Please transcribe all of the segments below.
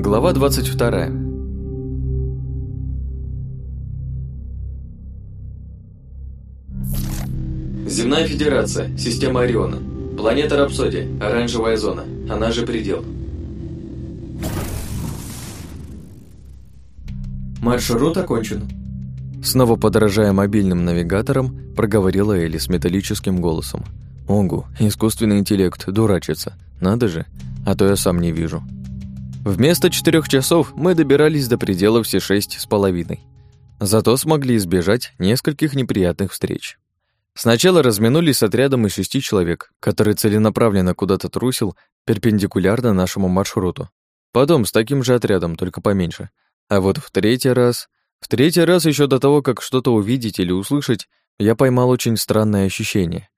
Глава 22 Земная Федерация, система Ориона. Планета Рапсодия, оранжевая зона, она же предел. Маршрут окончен. Снова подражая мобильным навигаторам, проговорила Элли с металлическим голосом. Огу, искусственный интеллект, дурачится. Надо же, а то я сам не вижу. Вместо четырех часов мы добирались до предела все шесть с половиной. Зато смогли избежать нескольких неприятных встреч. Сначала разминулись с отрядом из шести человек, который целенаправленно куда-то трусил перпендикулярно нашему маршруту. Потом с таким же отрядом, только поменьше. А вот в третий раз... В третий раз еще до того, как что-то увидеть или услышать, я поймал очень странное ощущение.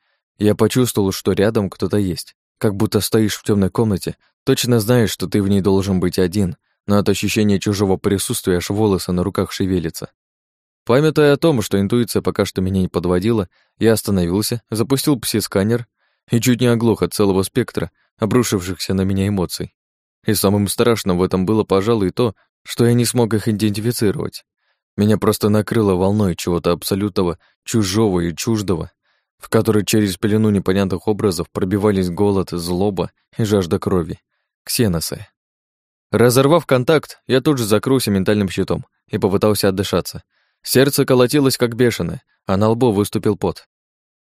Я почувствовал, что рядом кто-то есть. Как будто стоишь в темной комнате, точно знаешь, что ты в ней должен быть один, но от ощущения чужого присутствия аж волосы на руках шевелятся. Памятая о том, что интуиция пока что меня не подводила, я остановился, запустил пси-сканер и чуть не оглох от целого спектра обрушившихся на меня эмоций. И самым страшным в этом было, пожалуй, то, что я не смог их идентифицировать. Меня просто накрыло волной чего-то абсолютного, чужого и чуждого, в которой через пелену непонятных образов пробивались голод, злоба и жажда крови. Ксеносы. Разорвав контакт, я тут же закрылся ментальным щитом и попытался отдышаться, Сердце колотилось как бешеное, а на лбу выступил пот.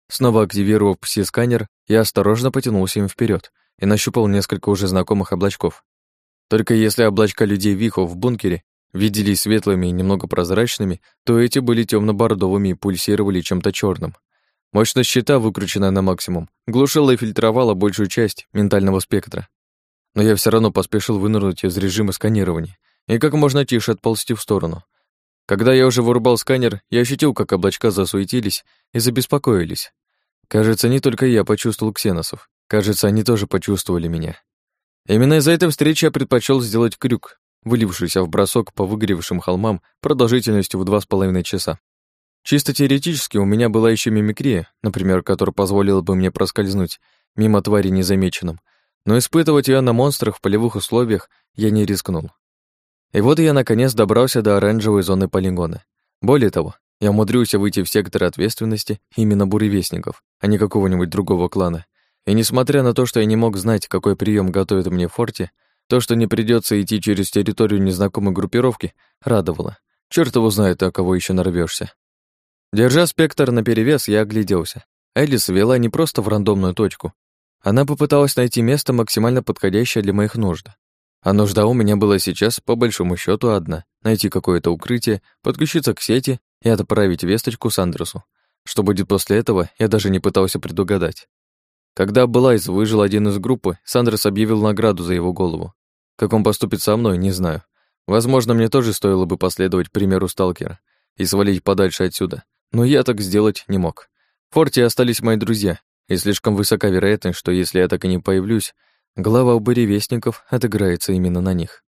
Снова активировав пси-сканер, я осторожно потянулся им вперед и нащупал несколько уже знакомых облачков. Только если облачка людей Вихо в бункере виделись светлыми и немного прозрачными, то эти были темно бордовыми и пульсировали чем-то черным. Мощность щита, выкрученная на максимум, глушила и фильтровала большую часть ментального спектра. Но я все равно поспешил вынырнуть из режима сканирования и как можно тише отползти в сторону, когда я уже вырубал сканер, я ощутил, как облачка засуетились и забеспокоились. Кажется, не только я почувствовал ксеносов. Кажется, они тоже почувствовали меня. Именно из-за этой встречи я предпочел сделать крюк, вылившийся в бросок по выгоревшим холмам продолжительностью в два с половиной часа. Чисто теоретически у меня была еще мимикрия, например, которая позволила бы мне проскользнуть мимо твари незамеченным, но испытывать ее на монстрах в полевых условиях я не рискнул. И вот я наконец добрался до оранжевой зоны полигона. Более того, я умудрился выйти в сектор ответственности именно буревестников, а не какого-нибудь другого клана. И несмотря на то, что я не мог знать, какой прием готовят мне форте, то, что не придется идти через территорию незнакомой группировки, радовало. Черт его знает, о кого еще нарвешься. Держа спектр наперевес, я огляделся. Элис вела не просто в рандомную точку. Она попыталась найти место, максимально подходящее для моих нужд. А нужда у меня была сейчас, по большому счету одна — найти какое-то укрытие, подключиться к сети и отправить весточку Сандресу. Что будет после этого, я даже не пытался предугадать. Когда Блайз выжил один из группы, Сандрес объявил награду за его голову. Как он поступит со мной, не знаю. Возможно, мне тоже стоило бы последовать примеру сталкера и свалить подальше отсюда, но я так сделать не мог. В форте остались мои друзья, и слишком высока вероятность, что если я так и не появлюсь, Глава у буревестников отыграется именно на них.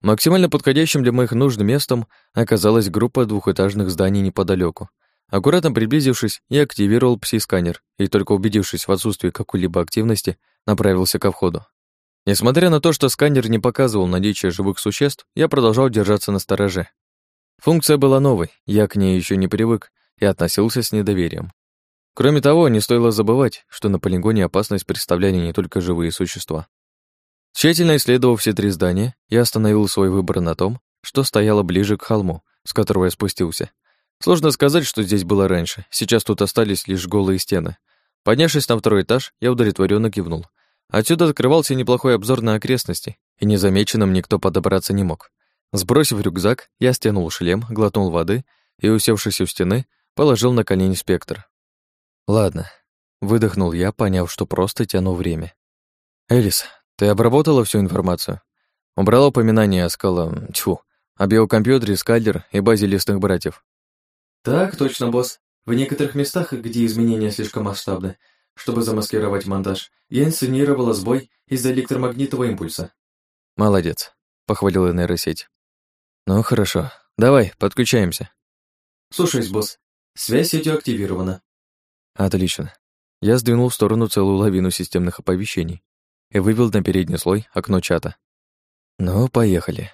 Максимально подходящим для моих нужд местом оказалась группа двухэтажных зданий неподалеку. Аккуратно приблизившись, я активировал пси-сканер и, только убедившись в отсутствии какой-либо активности, направился ко входу. Несмотря на то, что сканер не показывал наличие живых существ, я продолжал держаться на стороже. Функция была новой, я к ней еще не привык и относился с недоверием. Кроме того, не стоило забывать, что на полигоне опасность представляли не только живые существа. Тщательно исследовав все три здания, я остановил свой выбор на том, что стояло ближе к холму, с которого я спустился. Сложно сказать, что здесь было раньше, сейчас тут остались лишь голые стены. Поднявшись на второй этаж, я удовлетворенно кивнул. Отсюда открывался неплохой обзор на окрестности, и незамеченным никто подобраться не мог. Сбросив рюкзак, я стянул шлем, глотнул воды и, усевшись у стены, положил на колени спектр. Ладно, выдохнул я, поняв, что просто тяну время. Элис, ты обработала всю информацию? Убрала упоминание о скала... Тьфу, о биокомпьютере, скальдер и базе лесных братьев. Так, точно, босс. В некоторых местах, где изменения слишком масштабны, чтобы замаскировать монтаж, я инсценировала сбой из-за электромагнитного импульса. Молодец, похвалила нейросеть. Ну, хорошо. Давай, подключаемся. Слушаюсь, босс. Связь сетью активирована. Отлично. Я сдвинул в сторону целую лавину системных оповещений. и вывел на передний слой окно чата. «Ну, поехали».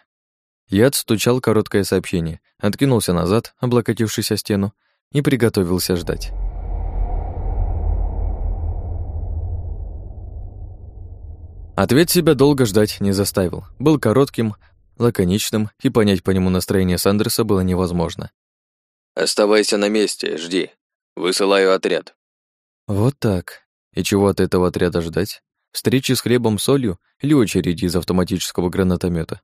Я отстучал короткое сообщение, откинулся назад, облокотившись о стену, и приготовился ждать. Ответ себя долго ждать не заставил. Был коротким, лаконичным, и понять по нему настроение Сандерса было невозможно. «Оставайся на месте, жди. Высылаю отряд». Вот так. И чего от этого отряда ждать? Встречи с хлебом-солью или очереди из автоматического гранатомета?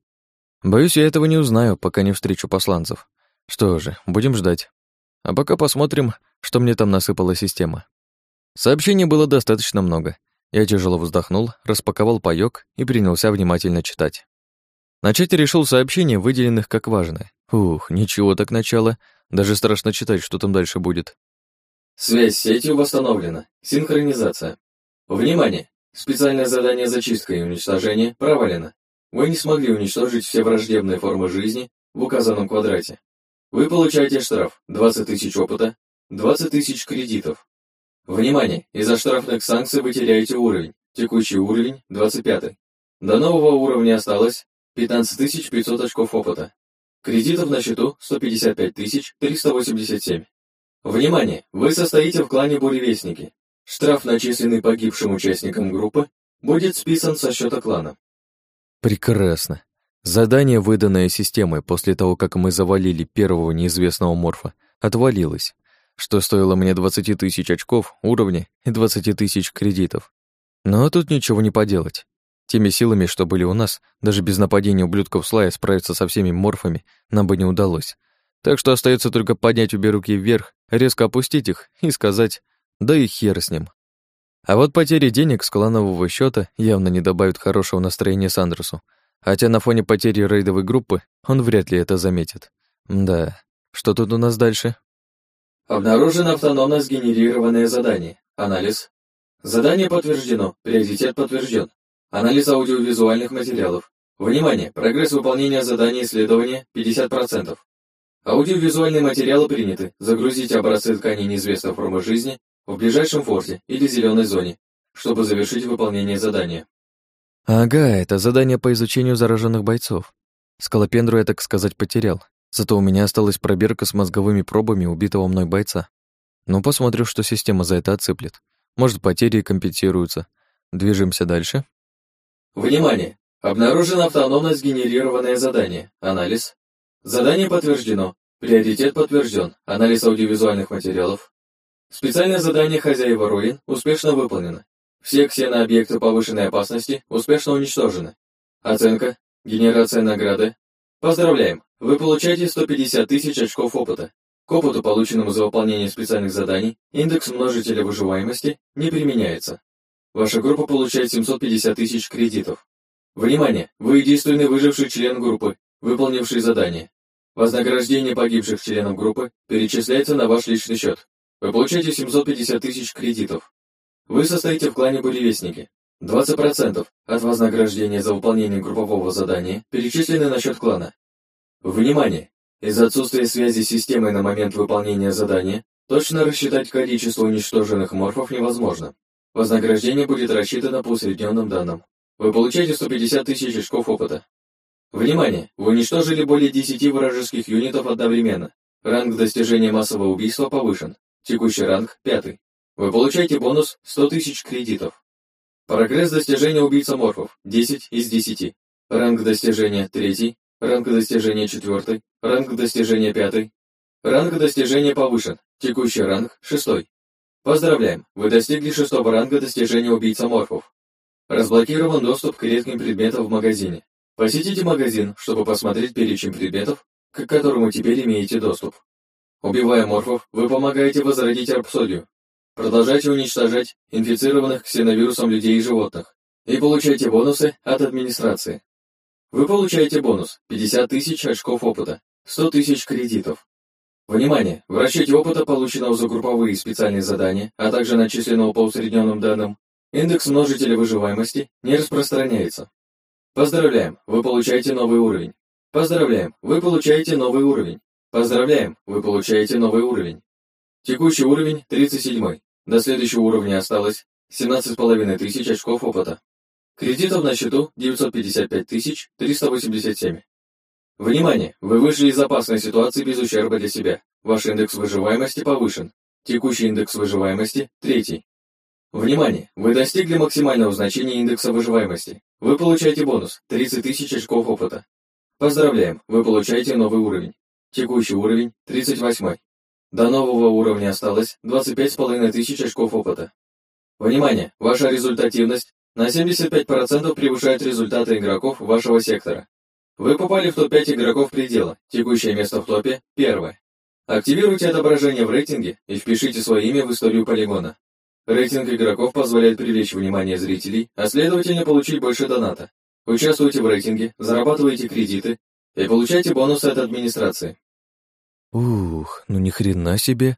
Боюсь, я этого не узнаю, пока не встречу посланцев. Что же, будем ждать. А пока посмотрим, что мне там насыпала система. Сообщений было достаточно много, я тяжело вздохнул, распаковал паёк и принялся внимательно читать. Начать решил сообщения, выделенных как важное. Ух, ничего так начало, даже страшно читать, что там дальше будет. Связь с сетью восстановлена. Синхронизация. Внимание! Специальное задание зачистка и уничтожения провалено. Вы не смогли уничтожить все враждебные формы жизни в указанном квадрате. Вы получаете штраф 20 тысяч опыта, 20 тысяч кредитов, Внимание! Из-за штрафных санкций вы теряете уровень. Текущий уровень 25. До нового уровня осталось 15 500 очков опыта. Кредитов на счету 155 387. Внимание! Вы состоите в клане Буревестники. Штраф, начисленный погибшим участникам группы, будет списан со счета клана. Прекрасно. Задание, выданное системой после того, как мы завалили первого неизвестного морфа, отвалилось что стоило мне 20 тысяч очков уровня и 20 тысяч кредитов. Но тут ничего не поделать. Теми силами, что были у нас, даже без нападения ублюдков Слая справиться со всеми морфами нам бы не удалось. Так что остается только поднять обе руки вверх, резко опустить их и сказать «да и хер с ним». А вот потери денег с кланового счета явно не добавят хорошего настроения Сандресу, хотя на фоне потери рейдовой группы он вряд ли это заметит. Да, что тут у нас дальше? Обнаружено автономно сгенерированное задание. Анализ. Задание подтверждено. Приоритет подтвержден. Анализ аудиовизуальных материалов. Внимание! Прогресс выполнения задания исследования 50%. Аудиовизуальные материалы приняты. Загрузите образцы ткани неизвестной формы жизни в ближайшем форте или зеленой зоне, чтобы завершить выполнение задания. Ага, это задание по изучению зараженных бойцов. Скалопендру я, так сказать, потерял. Зато у меня осталась пробирка с мозговыми пробами убитого мной бойца. Ну, посмотрю, что система за это отсыплет. Может, потери компенсируются. Движемся дальше. Внимание! Обнаружено автономно сгенерированное задание. Анализ. Задание подтверждено. Приоритет подтвержден. Анализ аудиовизуальных материалов. Специальное задание хозяева руин успешно выполнено. Все ксенообъекты повышенной опасности успешно уничтожены. Оценка. Генерация награды. Поздравляем! Вы получаете 150 тысяч очков опыта. К опыту, полученному за выполнение специальных заданий, индекс множителя выживаемости не применяется. Ваша группа получает 750 тысяч кредитов. Внимание! Вы единственный выживший член группы, выполнивший задание. Вознаграждение погибших членов группы перечисляется на ваш личный счет. Вы получаете 750 тысяч кредитов. Вы состоите в клане Буревестники. 20% от вознаграждения за выполнение группового задания перечислены на счет клана. Внимание! Из-за отсутствия связи с системой на момент выполнения задания точно рассчитать количество уничтоженных морфов невозможно. Вознаграждение будет рассчитано по усредненным данным. Вы получаете 150 тысяч очков опыта. Внимание! Вы уничтожили более 10 вражеских юнитов одновременно. Ранг достижения массового убийства повышен. Текущий ранг – пятый. Вы получаете бонус 100 тысяч кредитов. Прогресс достижения убийца морфов – 10 из 10. Ранг достижения – третий. Ранг достижения четвертый. Ранг достижения пятый. Ранг достижения повышен. Текущий ранг шестой. Поздравляем, вы достигли шестого ранга достижения убийца морфов. Разблокирован доступ к редким предметам в магазине. Посетите магазин, чтобы посмотреть перечень предметов, к которому теперь имеете доступ. Убивая морфов, вы помогаете возродить арпсодию. Продолжайте уничтожать инфицированных ксеновирусом людей и животных и получайте бонусы от администрации. Вы получаете бонус 50 тысяч очков опыта, 100 тысяч кредитов. Внимание! В расчете опыта, полученного за групповые специальные задания, а также начисленного по усредненным данным, индекс множителя выживаемости не распространяется. Поздравляем, вы получаете новый уровень. Поздравляем, вы получаете новый уровень. Поздравляем, вы получаете новый уровень. Текущий уровень 37. До следующего уровня осталось 17,5 тысяч очков опыта. Кредитов на счету 955 387. Внимание! Вы вышли из опасной ситуации без ущерба для себя. Ваш индекс выживаемости повышен. Текущий индекс выживаемости – третий. Внимание! Вы достигли максимального значения индекса выживаемости. Вы получаете бонус – 30 тысяч очков опыта. Поздравляем, вы получаете новый уровень. Текущий уровень – 38. До нового уровня осталось 25,5 тысяч очков опыта. Внимание! Ваша результативность на 75% превышает результаты игроков вашего сектора. Вы попали в топ-5 игроков предела, текущее место в топе – первое. Активируйте отображение в рейтинге и впишите свое имя в историю полигона. Рейтинг игроков позволяет привлечь внимание зрителей, а следовательно получить больше доната. Участвуйте в рейтинге, зарабатывайте кредиты и получайте бонусы от администрации. Ух, ну ни хрена себе.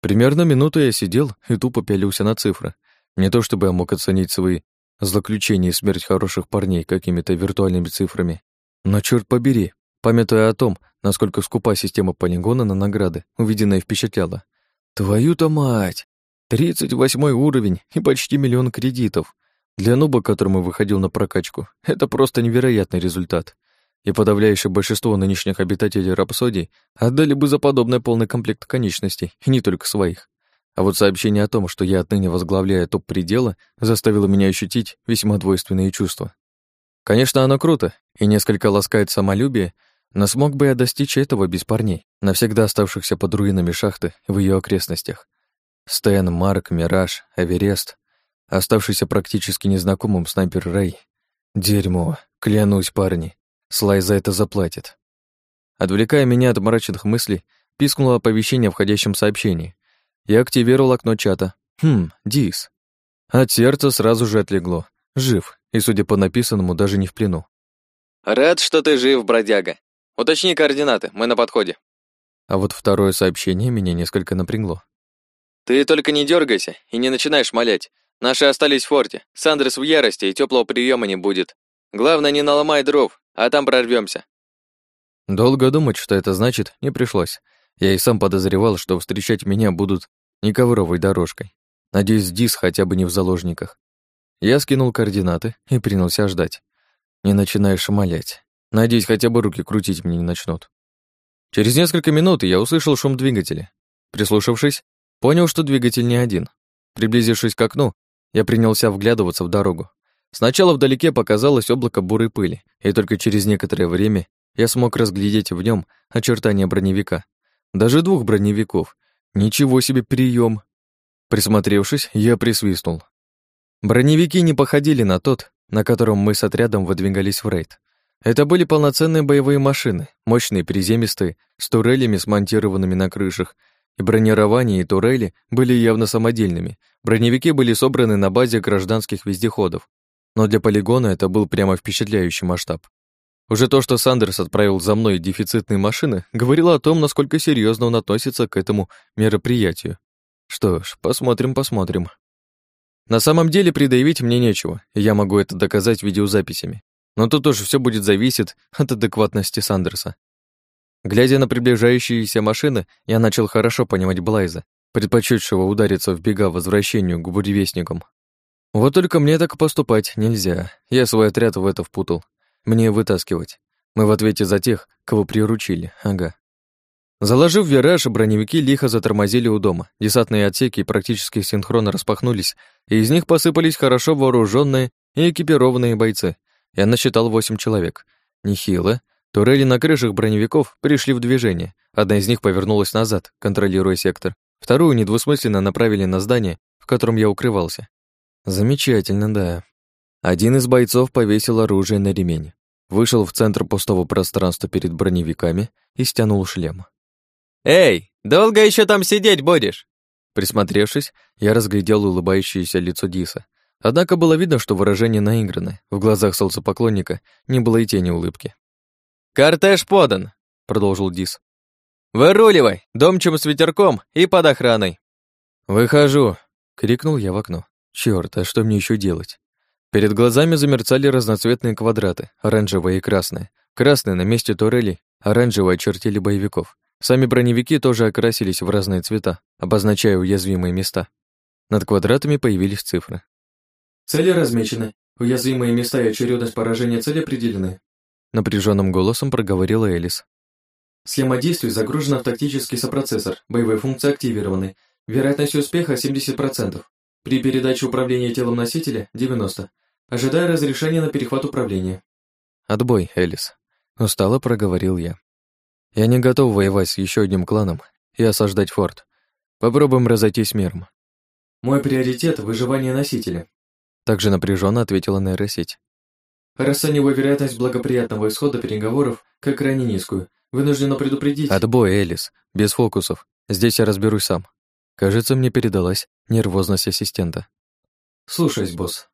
Примерно минуту я сидел и тупо пялился на цифры. Не то чтобы я мог оценить свои злоключения и смерть хороших парней какими-то виртуальными цифрами. Но черт побери, памятуя о том, насколько скупа система полигона на награды, увиденная впечатляла. Твою-то мать! Тридцать восьмой уровень и почти миллион кредитов. Для нуба, которому выходил на прокачку, это просто невероятный результат. И подавляющее большинство нынешних обитателей Рапсодии отдали бы за подобный полный комплект конечностей, и не только своих. А вот сообщение о том, что я отныне возглавляю топ предела, заставило меня ощутить весьма двойственные чувства. Конечно, оно круто и несколько ласкает самолюбие, но смог бы я достичь этого без парней, навсегда оставшихся под руинами шахты в ее окрестностях. Стэн, Марк, Мираж, Эверест, оставшийся практически незнакомым снайпер Рэй. Дерьмо, клянусь, парни, Слай за это заплатит. Отвлекая меня от мрачных мыслей, пискнуло оповещение о входящем сообщении. Я активировал окно чата. Хм, Дис. От сердца сразу же отлегло. Жив, и, судя по написанному, даже не в плену. «Рад, что ты жив, бродяга. Уточни координаты, мы на подходе». А вот второе сообщение меня несколько напрягло. «Ты только не дергайся и не начинай шмалять. Наши остались в форте. Сандрес в ярости, и теплого приема не будет. Главное, не наломай дров, а там прорвемся. Долго думать, что это значит, не пришлось. Я и сам подозревал, что встречать меня будут не ковровой дорожкой. Надеюсь, Дис хотя бы не в заложниках. Я скинул координаты и принялся ждать. Не начинаешь шмалять. Надеюсь, хотя бы руки крутить мне не начнут. Через несколько минут я услышал шум двигателя. Прислушавшись, понял, что двигатель не один. Приблизившись к окну, я принялся вглядываться в дорогу. Сначала вдалеке показалось облако бурой пыли, и только через некоторое время я смог разглядеть в нем очертания броневика. Даже двух броневиков. Ничего себе прием! Присмотревшись, я присвистнул. Броневики не походили на тот, на котором мы с отрядом выдвигались в рейд. Это были полноценные боевые машины, мощные приземистые, с турелями, смонтированными на крышах, и бронирование и турели были явно самодельными. Броневики были собраны на базе гражданских вездеходов. Но для полигона это был прямо впечатляющий масштаб. Уже то, что Сандерс отправил за мной дефицитные машины, говорило о том, насколько серьезно он относится к этому мероприятию. Что ж, посмотрим-посмотрим. На самом деле предъявить мне нечего, я могу это доказать видеозаписями. Но тут уж все будет зависеть от адекватности Сандерса. Глядя на приближающиеся машины, я начал хорошо понимать Блайза, предпочетшего удариться в бега возвращению к буревестникам. Вот только мне так поступать нельзя. Я свой отряд в это впутал. Мне вытаскивать. Мы в ответе за тех, кого приручили, ага. Заложив вираж, броневики лихо затормозили у дома. Десантные отсеки практически синхронно распахнулись, и из них посыпались хорошо вооруженные и экипированные бойцы. Я насчитал восемь человек. Нехило. Турели на крышах броневиков пришли в движение. Одна из них повернулась назад, контролируя сектор. Вторую недвусмысленно направили на здание, в котором я укрывался. Замечательно, да. Один из бойцов повесил оружие на ремень, вышел в центр пустого пространства перед броневиками и стянул шлем. «Эй, долго еще там сидеть будешь?» Присмотревшись, я разглядел улыбающееся лицо Диса. Однако было видно, что выражение наигранное. В глазах солнцепоклонника не было и тени улыбки. «Кортеж подан», — продолжил Дис. «Выруливай, домчим с ветерком и под охраной». «Выхожу», — крикнул я в окно. Чёрт, а что мне еще делать? Перед глазами замерцали разноцветные квадраты, оранжевые и красные. Красные на месте турелей, оранжевые очертили боевиков. Сами броневики тоже окрасились в разные цвета, обозначая уязвимые места. Над квадратами появились цифры. Цели размечены. Уязвимые места и очередность поражения цели определены. Напряженным голосом проговорила Элис. Схема действий загружена в тактический сопроцессор, боевые функции активированы. Вероятность успеха 70%. При передаче управления телом носителя 90%. Ожидая разрешения на перехват управления. Отбой, Элис. Устало проговорил я. Я не готов воевать с еще одним кланом и осаждать форт. Попробуем разойтись миром. Мой приоритет — выживание носителя. Также напряженно ответила нейросеть. Расцениваю вероятность благоприятного исхода переговоров как крайне низкую. Вынуждена предупредить... Отбой, Элис. Без фокусов. Здесь я разберусь сам. Кажется, мне передалась нервозность ассистента. Слушаюсь, босс.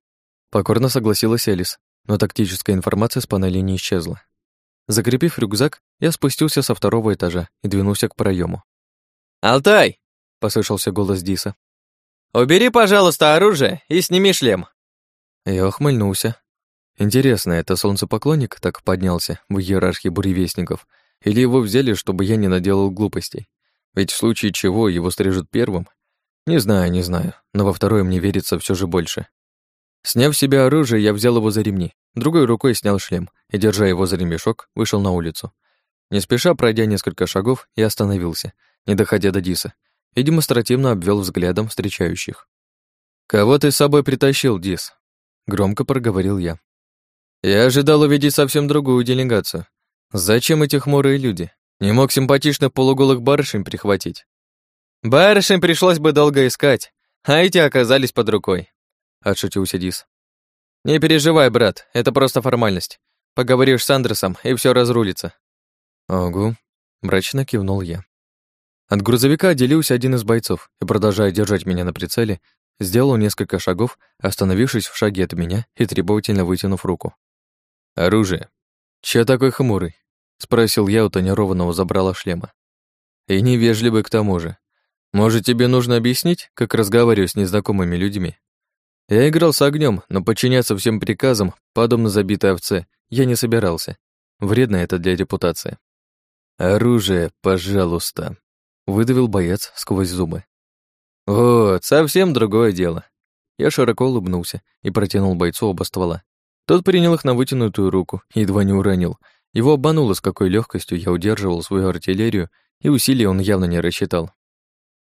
Покорно согласилась Элис, но тактическая информация с панели не исчезла. Закрепив рюкзак, я спустился со второго этажа и двинулся к проему. «Алтай!» — послышался голос Диса. «Убери, пожалуйста, оружие и сними шлем». Я ухмыльнулся. Интересно, это солнцепоклонник так поднялся в иерархии буревестников, или его взяли, чтобы я не наделал глупостей? Ведь в случае чего его стрижут первым? Не знаю, не знаю, но во второе мне верится все же больше. Сняв с себя оружие, я взял его за ремни, другой рукой снял шлем и, держа его за ремешок, вышел на улицу. Не спеша, пройдя несколько шагов, я остановился, не доходя до Диса, и демонстративно обвел взглядом встречающих. «Кого ты с собой притащил, Дис?» Громко проговорил я. «Я ожидал увидеть совсем другую делегацию. Зачем эти хмурые люди? Не мог симпатичных полуголых барышень прихватить?» «Барышень пришлось бы долго искать, а эти оказались под рукой», — отшутился Дис. «Не переживай, брат, это просто формальность. Поговоришь с Андерсом, и все разрулится». «Ого», — мрачно кивнул я. От грузовика отделился один из бойцов и, продолжая держать меня на прицеле, сделал несколько шагов, остановившись в шаге от меня и требовательно вытянув руку. «Оружие. Чё такой хмурый?» — спросил я у тонированного забрала шлема. «И невежливый к тому же. Может, тебе нужно объяснить, как разговариваю с незнакомыми людьми?» Я играл с огнем, но подчиняться всем приказам, подобно забитой овце, я не собирался. Вредно это для репутации. «Оружие, пожалуйста», — выдавил боец сквозь зубы. «Вот, совсем другое дело». Я широко улыбнулся и протянул бойцу оба ствола. Тот принял их на вытянутую руку едва не уронил. Его обмануло, с какой легкостью я удерживал свою артиллерию, и усилий он явно не рассчитал.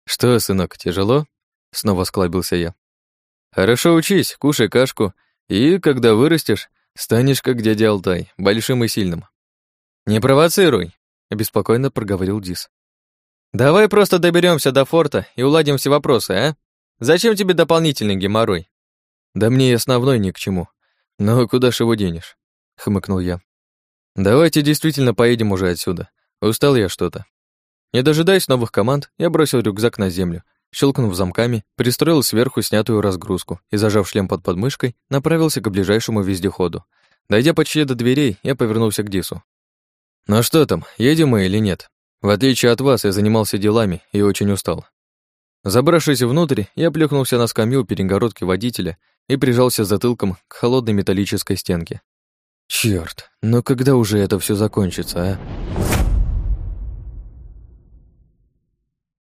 «Что, сынок, тяжело?» — снова склабился я. Хорошо учись, кушай кашку, и, когда вырастешь, станешь как дядя Алтай, большим и сильным. Не провоцируй, обеспокоенно проговорил Дис. Давай просто доберемся до форта и уладим все вопросы, а? Зачем тебе дополнительный геморрой? Да мне и основной ни к чему. Но куда ж его денешь? хмыкнул я. Давайте действительно поедем уже отсюда. Устал я что-то. Не дожидаясь новых команд, я бросил рюкзак на землю Щелкнув замками, пристроил сверху снятую разгрузку и, зажав шлем под подмышкой, направился к ближайшему вездеходу. Дойдя почти до дверей, я повернулся к Дису. «Ну что там, едем мы или нет? В отличие от вас, я занимался делами и очень устал». Забравшись внутрь, я плюхнулся на скамью перегородки водителя и прижался затылком к холодной металлической стенке. Черт, но когда уже это все закончится, а?